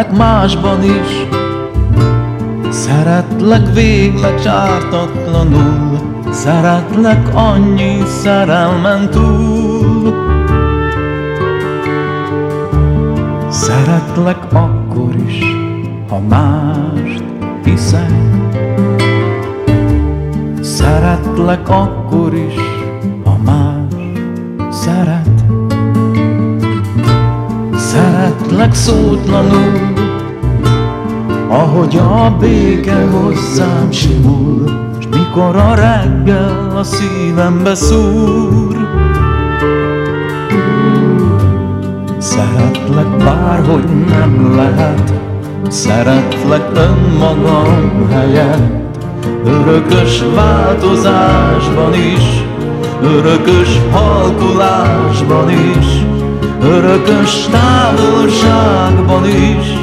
Szeretlek másban is. Szeretlek végleg sártatlanul Szeretlek annyi szerelmen túl. Szeretlek akkor is, ha mást hiszek. Szeretlek akkor is, Szeretlek szótlanul, ahogy a béke hozzám simul. S mikor a reggel a szívembe szúr Szeretlek bárhogy nem lehet Szeretlek önmagam helyett. Örökös változásban is Örökös halkulásban is Örökös távolságban is.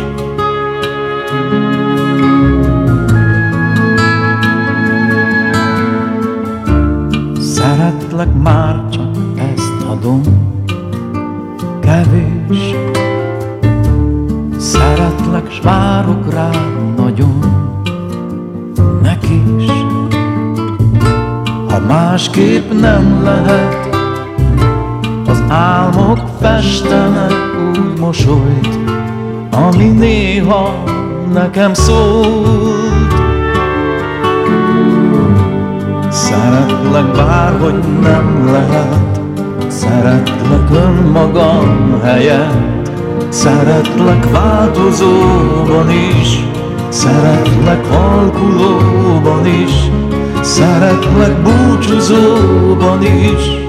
Szeretlek már csak ezt adom kevés. Szeretlek, s várok rád nagyon Neki is. Ha másképp nem lehet mosolyt Ami néha nekem szólt. Szeretlek bárhogy nem lehet Szeretlek önmagam helyett. Szeretlek változóban is Szeretlek halkulóban is Szeretlek búcsúzóban is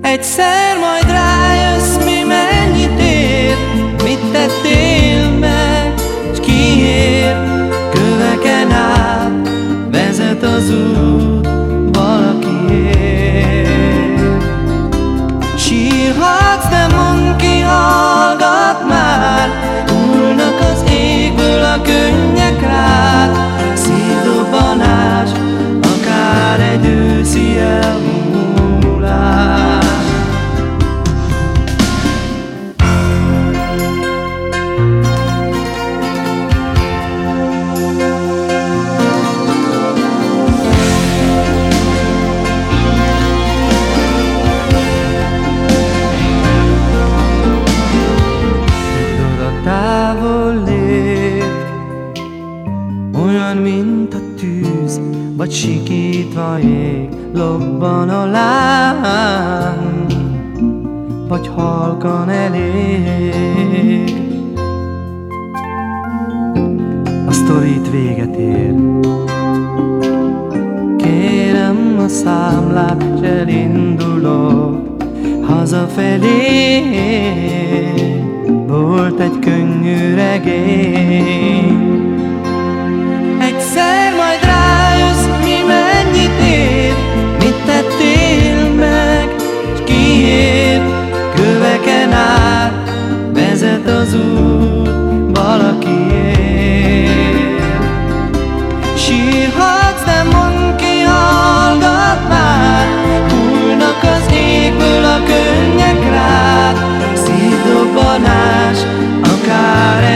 Egyszer majd rájössz, mi mennyit ér, mit tettél. lámlákcs elindulok hazafelé. Volt egy könnyű regény,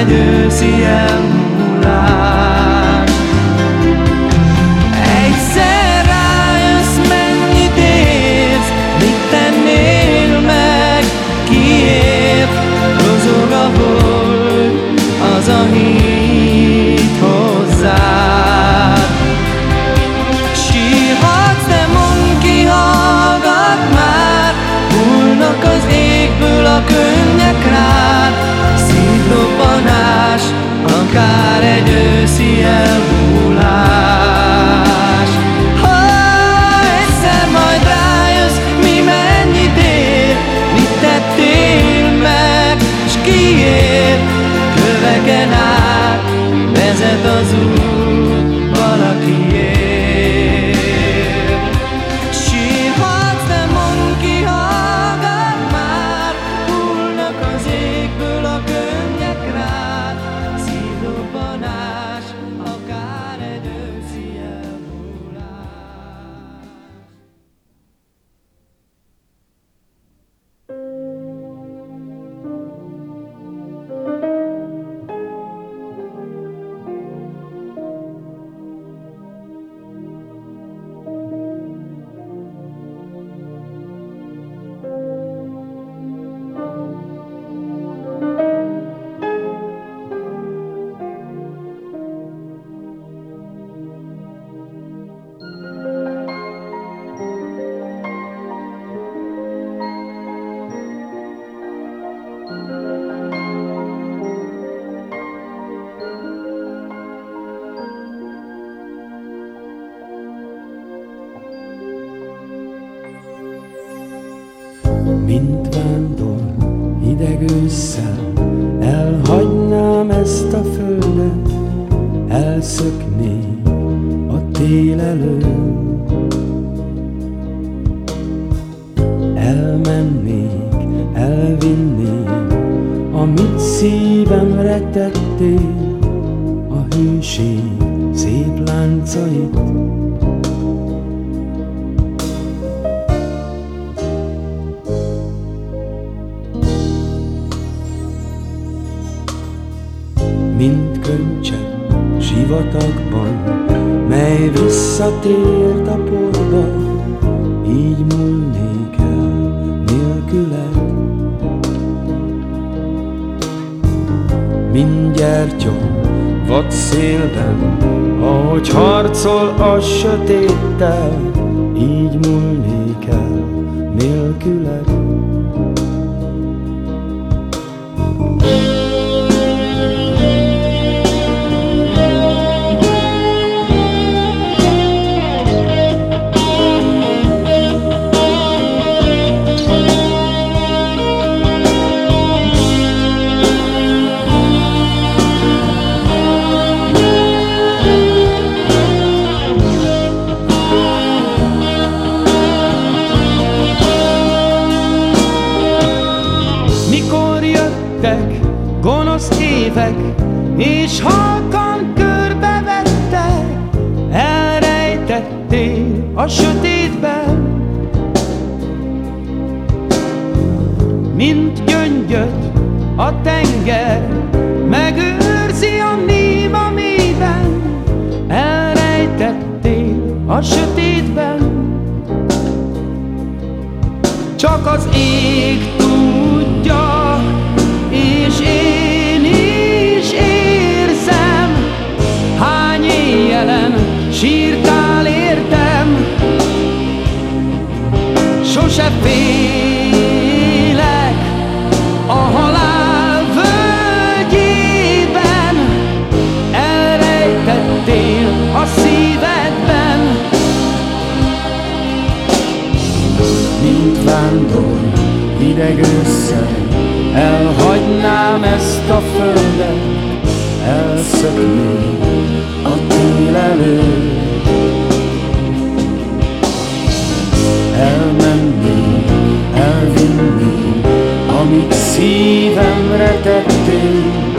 győzi el mennék, elvinnék, amit szívemre tettél, a hűség szép láncait. Mint köncsepp sivatagban, mely visszatér, 的。élek a halál elrejtettél a szívedben. Mint vándor, hideg összeg, elhagynám ezt a földet, elszöknék a tél előtt. amit szívemre tettél,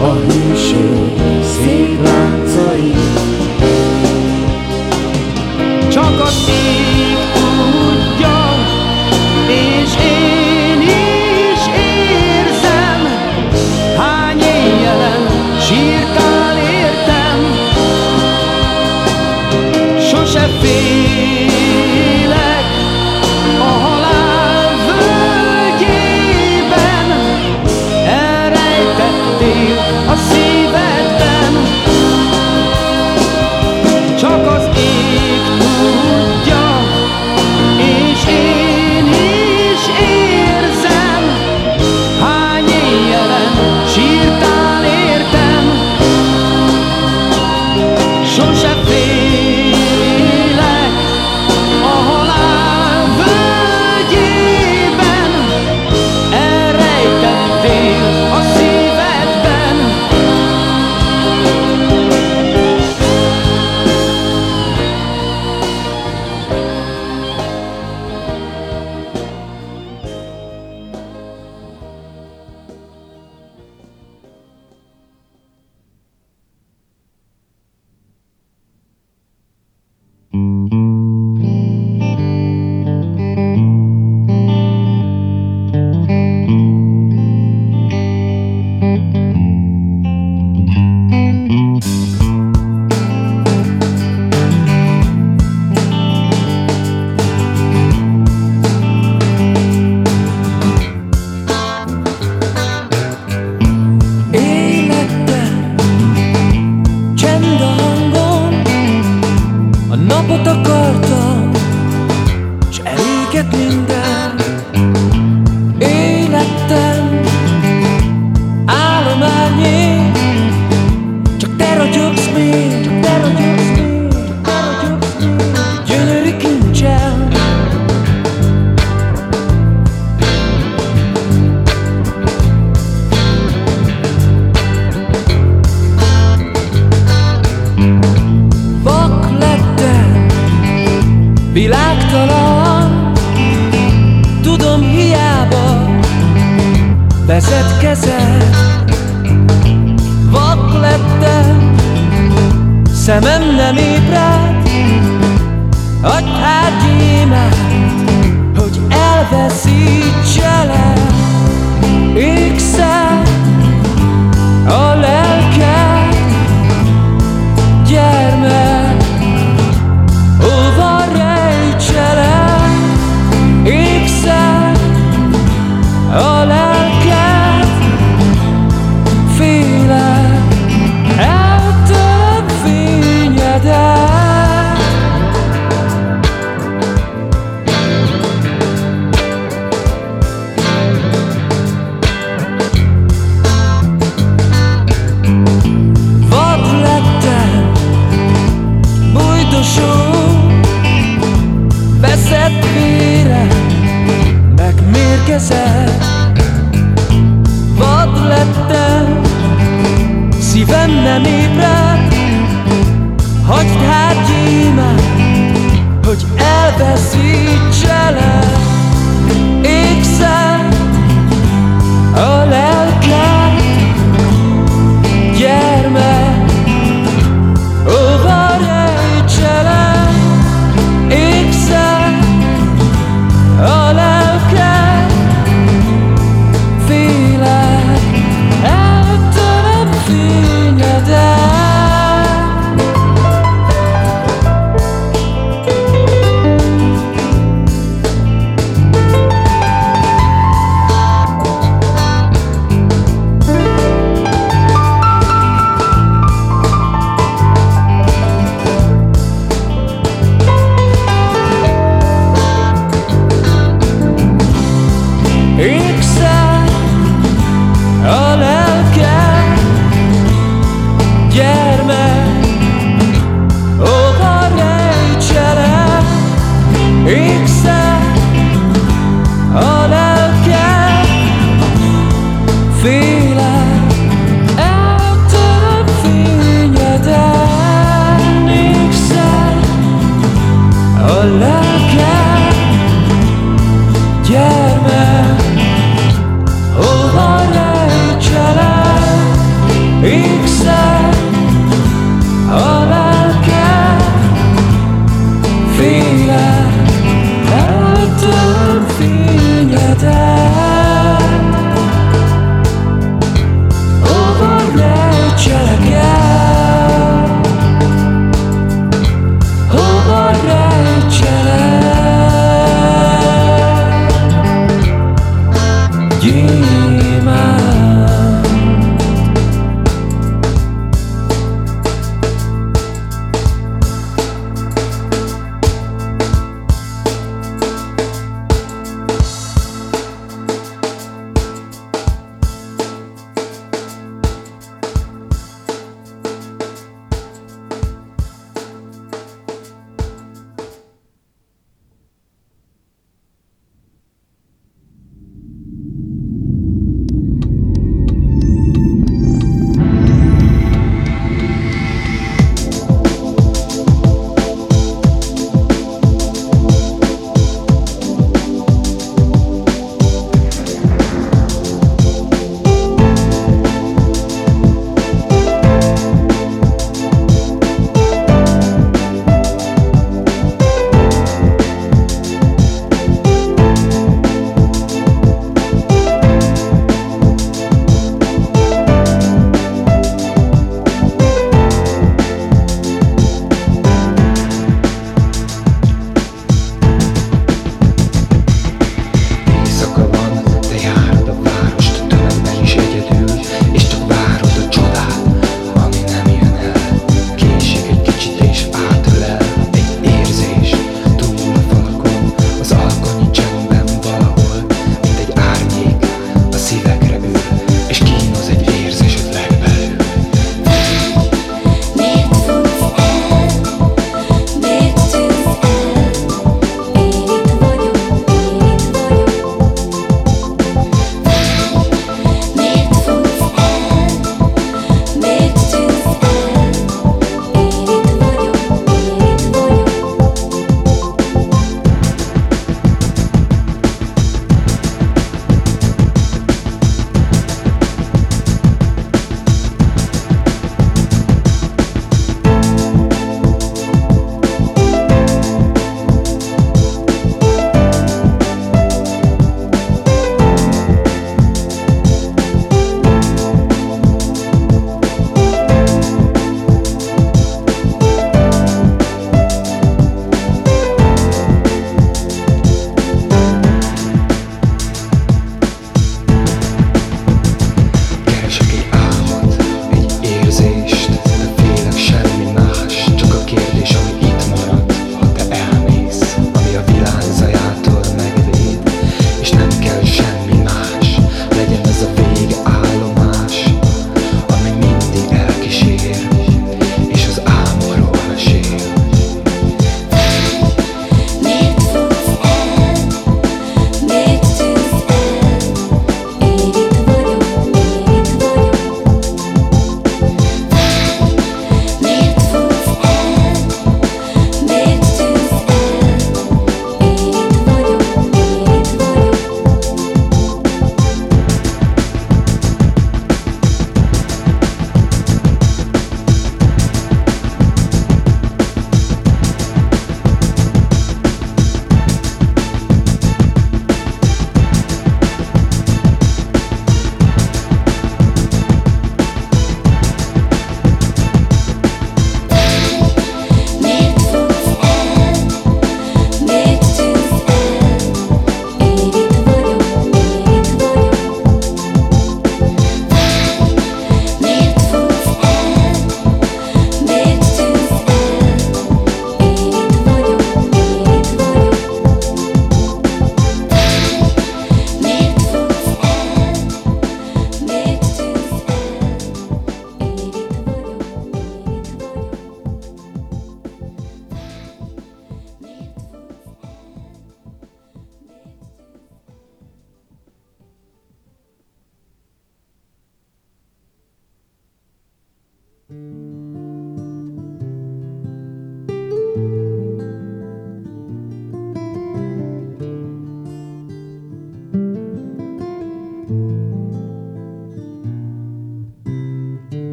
a hűség szép láncai. Csak az ég tudja, és én is érzem, hány éjjelen sírtál értem, sose fél. kezed. Vad lettem, szívem nem ébred. Hagyd hát gyémát, hogy elveszítselek. Égszel a lehet 一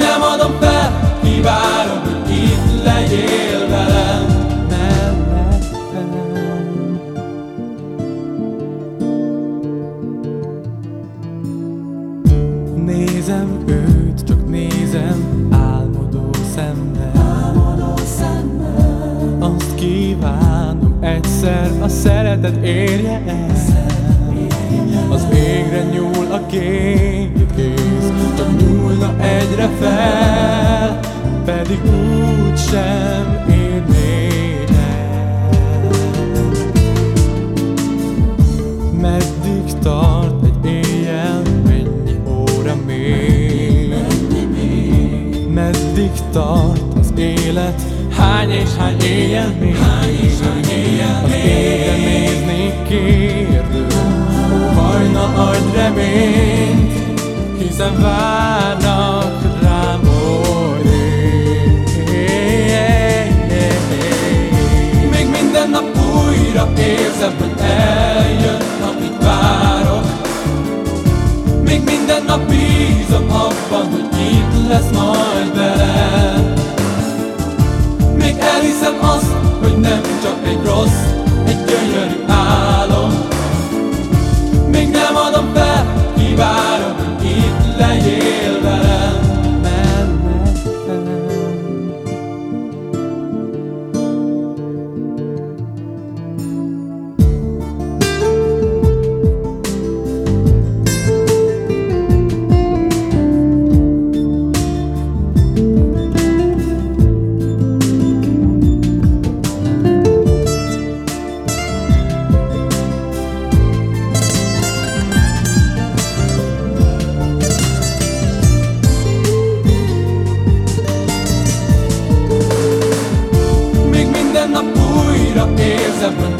nem adom fel, kívárom, hogy itt legyél velem. Mellettem. Nézem őt, csak nézem álmodó szemmel. Azt kívánom egyszer a szeretet érje el Az égre nyúl a két kéz Csak nyúlna egyre fel Pedig úgy sem érné el Meddig tart egy éjjel, mennyi óra még? Meddig tart az élet, hány és hány éjjel még? Hány és hány éjjel az égre néznék kérdő, hajna adj reményt, hiszen várnak rám még minden nap újra érzem, hogy eljön, amit várok. Még minden nap bízom abban, hogy itt lesz majd velem Még elhiszem azt, hogy nem csak egy rossz, érzem,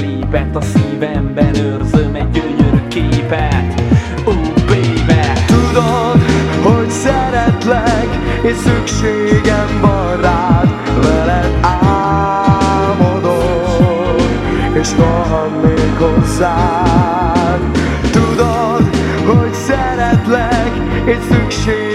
klipet A szívemben őrzöm egy gyönyörű képet. Ó, baby Tudod, hogy szeretlek És szükségem van rád. Veled álmodok És rohannék hozzád. Tudod, hogy szeretlek És szükségem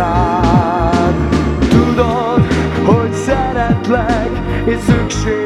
hozzád. Tudod, hogy szeretlek, és szükségem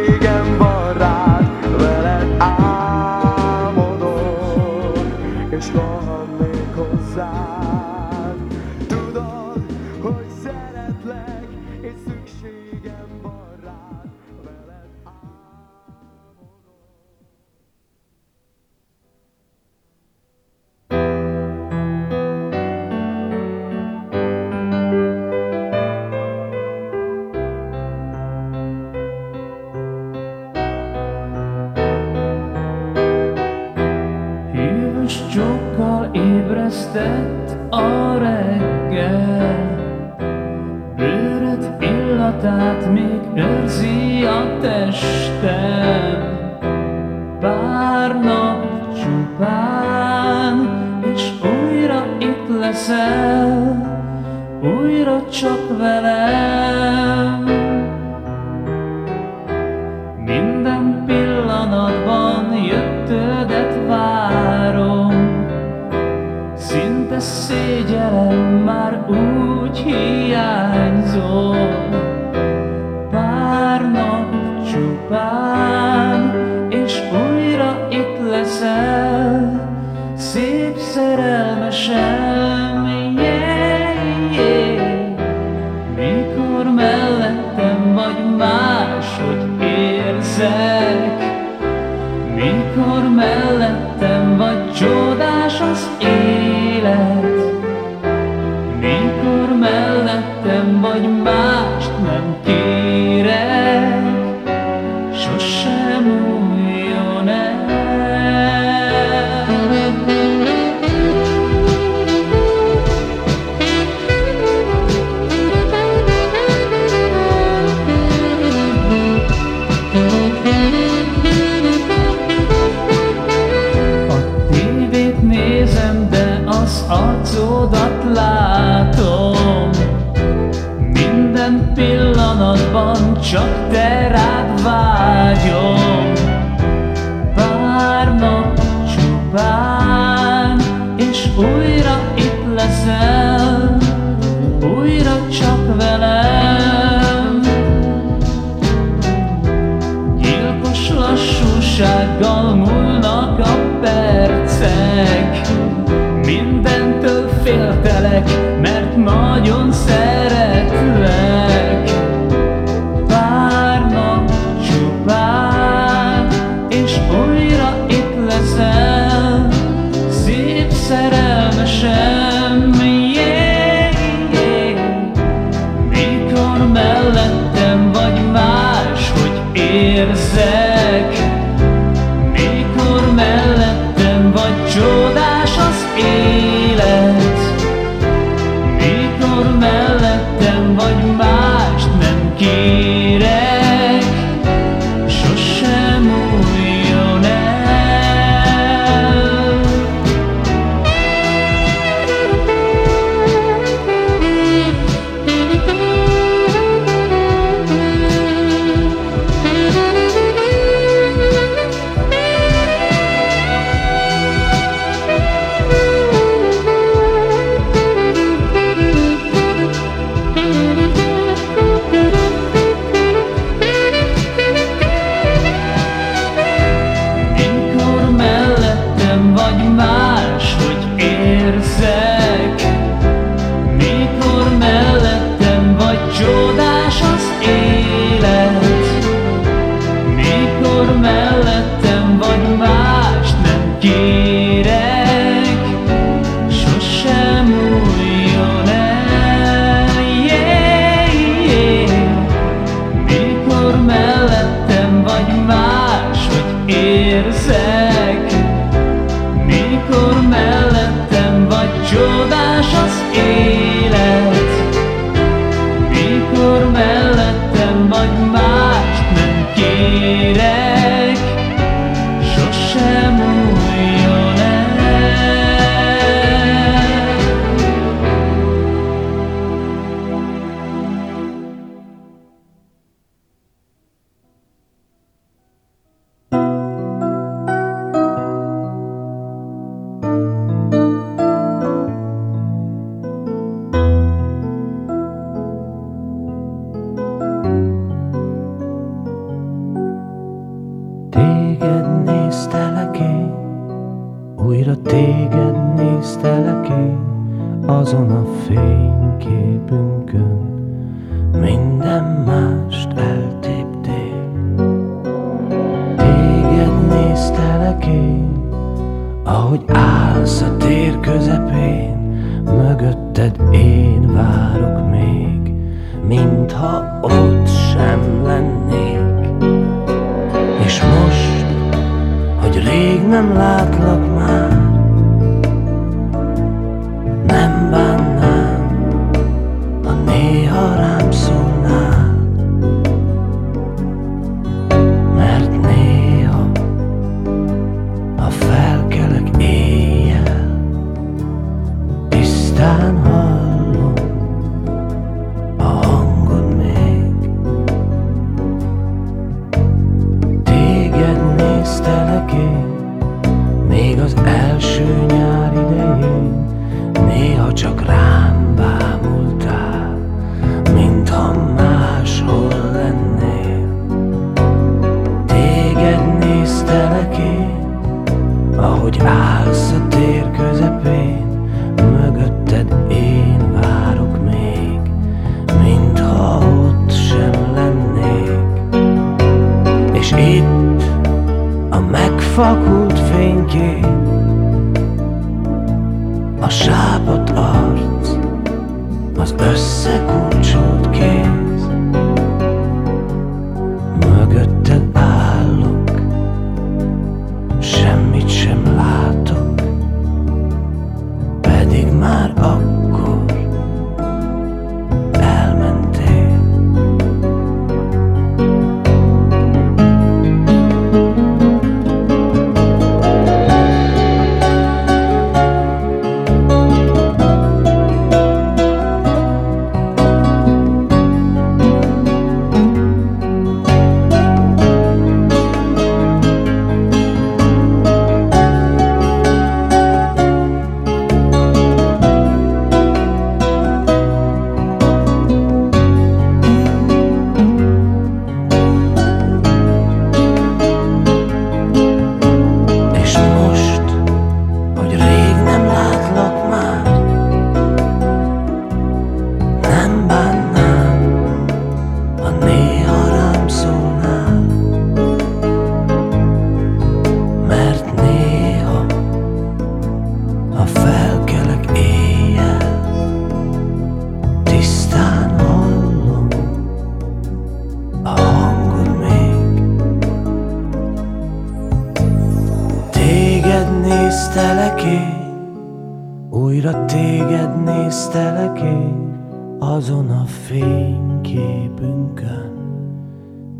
Tisztelek én azon a fényképünkön,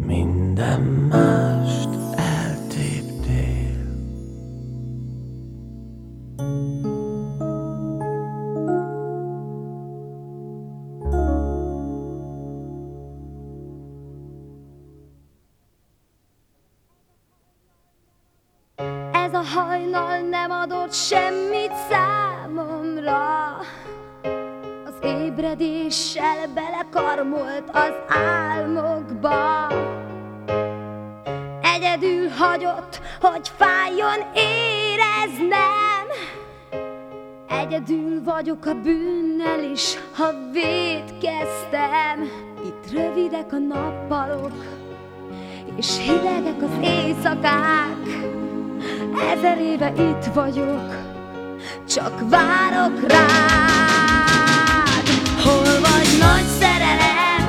minden más. vagyok a bűnnel is, ha védkeztem. Itt rövidek a nappalok, és hidegek az éjszakák. Ezer éve itt vagyok, csak várok rád. Hol vagy nagy szerelem,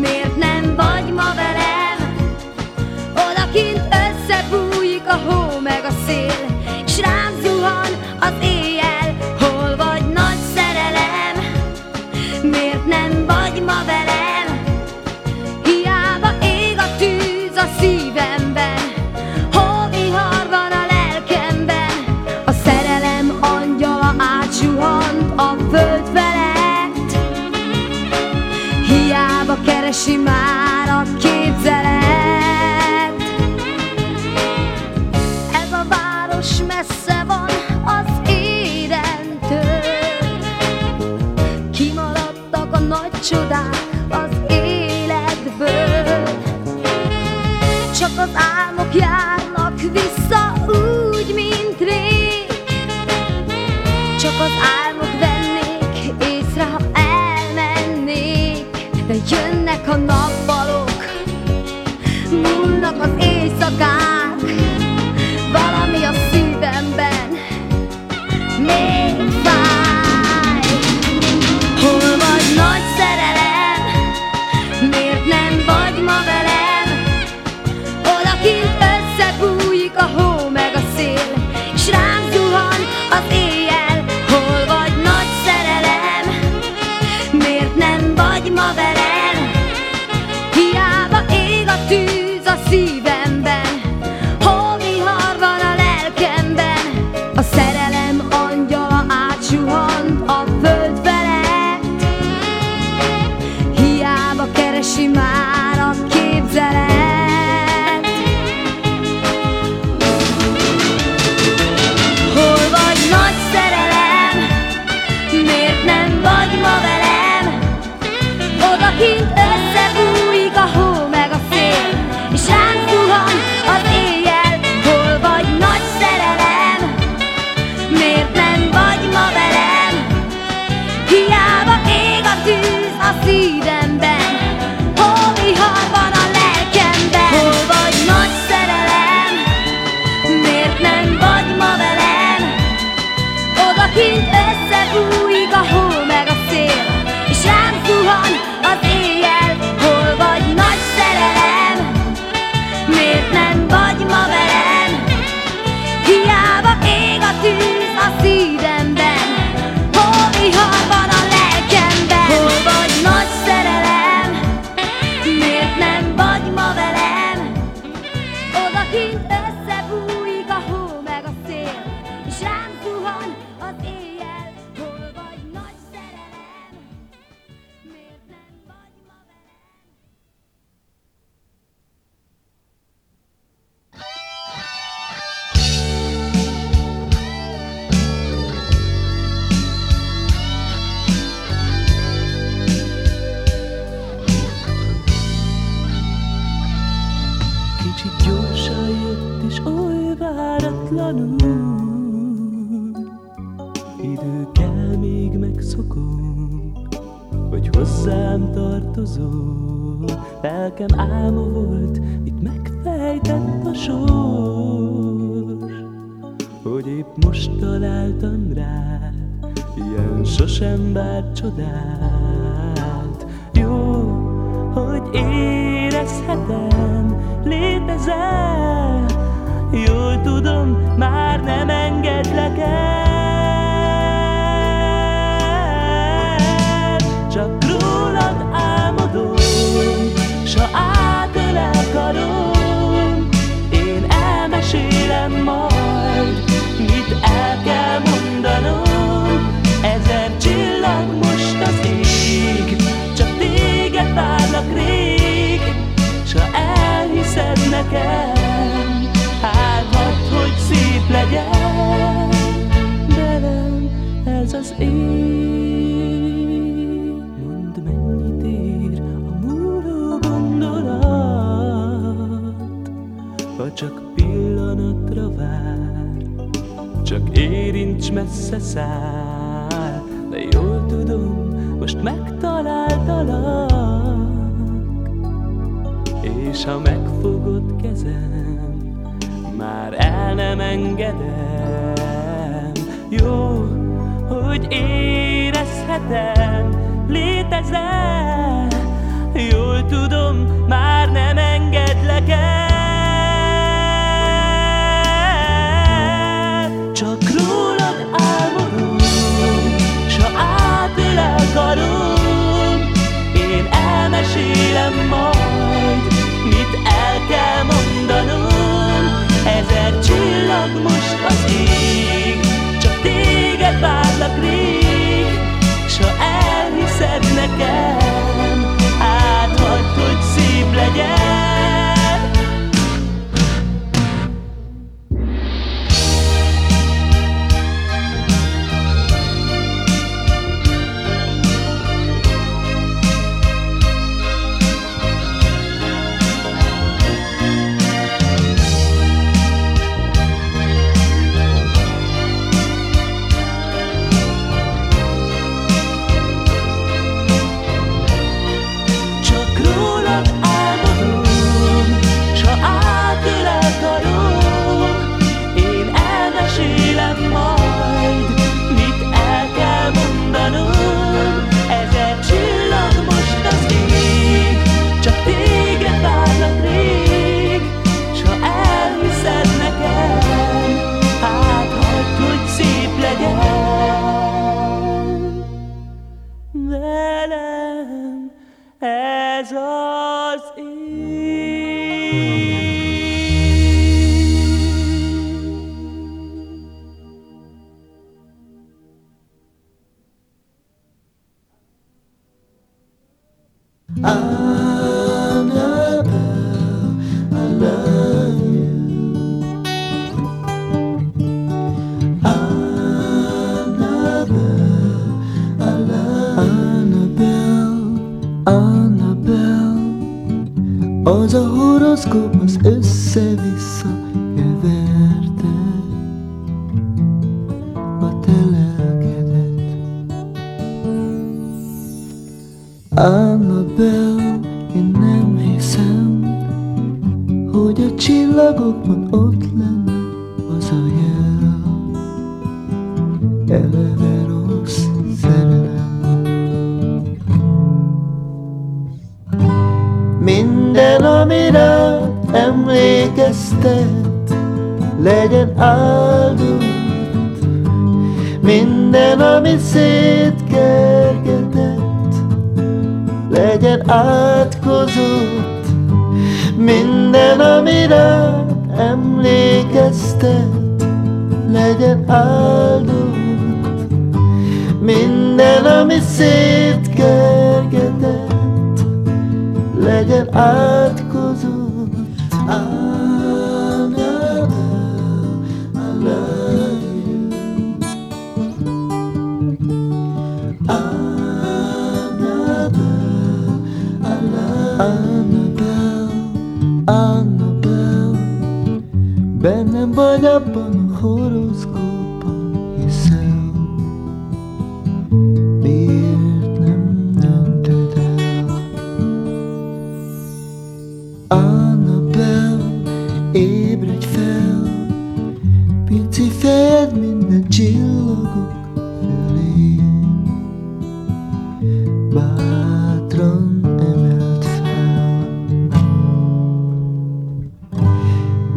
miért nem vagy ma velem? Odakint összebújik a hó meg a szél, és rám zuhan az éjszakák. simának képzeled Ez a város messze van az édentől. Kimaradtak a nagy csodák God. bár csodát. Jó, hogy érezhetem, létezel messze száll De jól tudom, most megtaláltalak És ha megfogod kezem Már el nem engedem. Jó, hogy érezhetem Létezel Jól tudom, már nem engedlek el. mesélem majd, mit el kell mondanom. Ezer csillag most az ég, csak téged várlak rég, s ha elhiszed nekem, áthagyd, hogy szép legyen.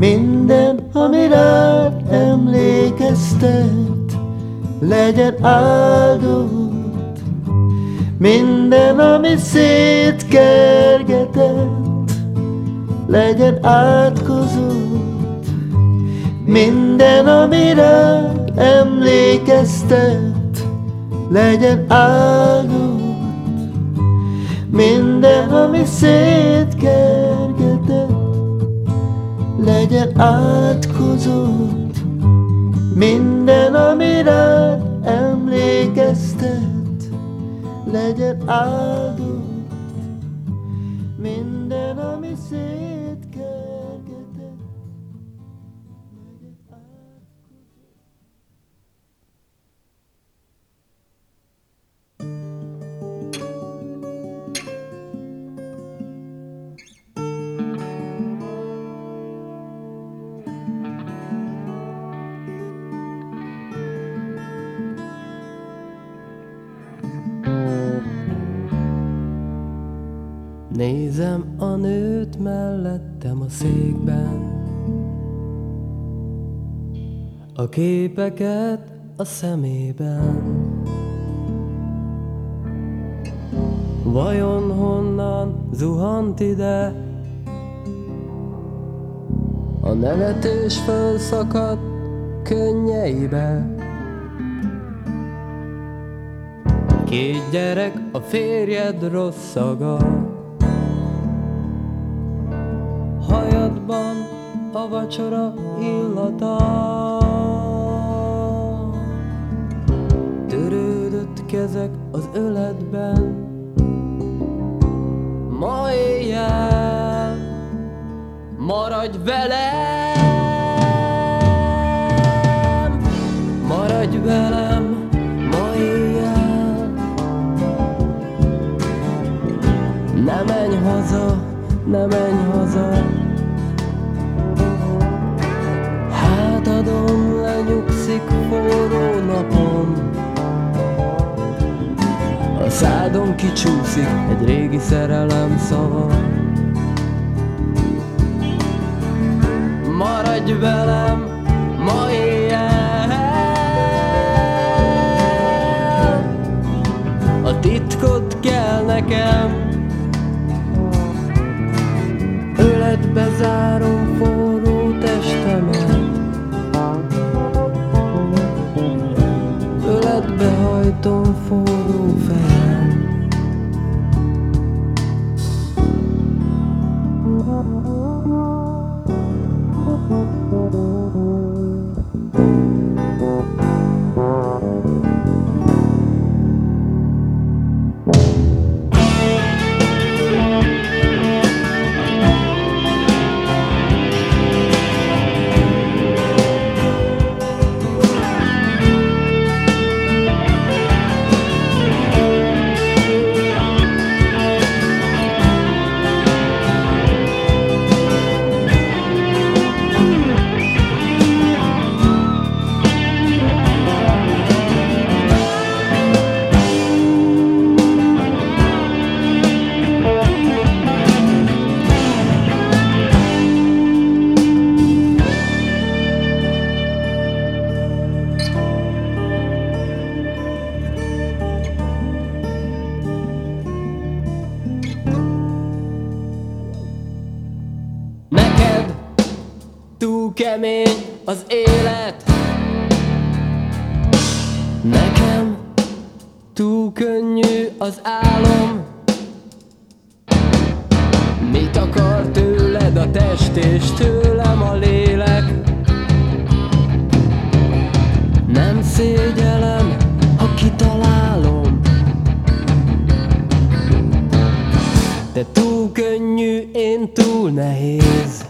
Minden, ami rád emlékeztet Legyen áldott. Minden, ami szétkergetett legyen átkozott. Minden, amire emlékeztet Legyen áldott. Minden, ami szétkergetett Legyen átkozott. Minden, amire emlékeztet Legyen áldott székben. A képeket a szemében. Vajon honnan zuhant ide? A nevetés fölszakadt könnyeibe. Két gyerek a férjed rossz szaga a vacsora illata. Törődött kezek az öletben Ma éjjel Maradj velem. Maradj velem ma éjjel. Ne menj haza, ne menj haza sütik forró napon A szádon kicsúszik egy régi szerelem szava. Maradj velem ma éjjel. A titkot kell nekem. Öletbe zárom forró kemény az élet. Nekem túl könnyű az álom. Mit akar tőled a test és tőlem a lélek? Nem szégyelem, ha kitalálom. Te túl könnyű, én túl nehéz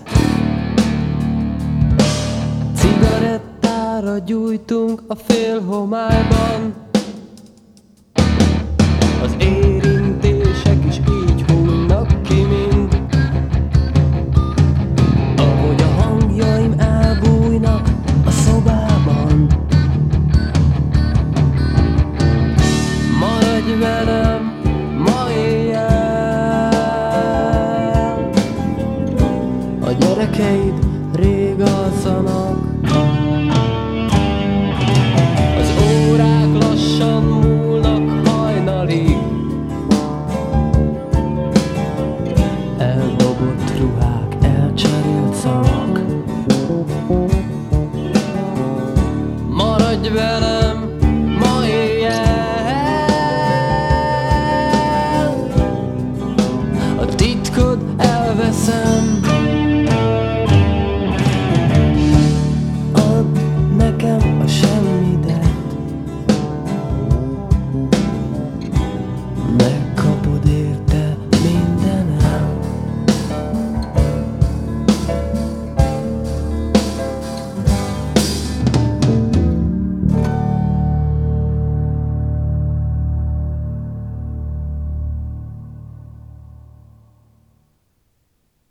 gyújtunk a fél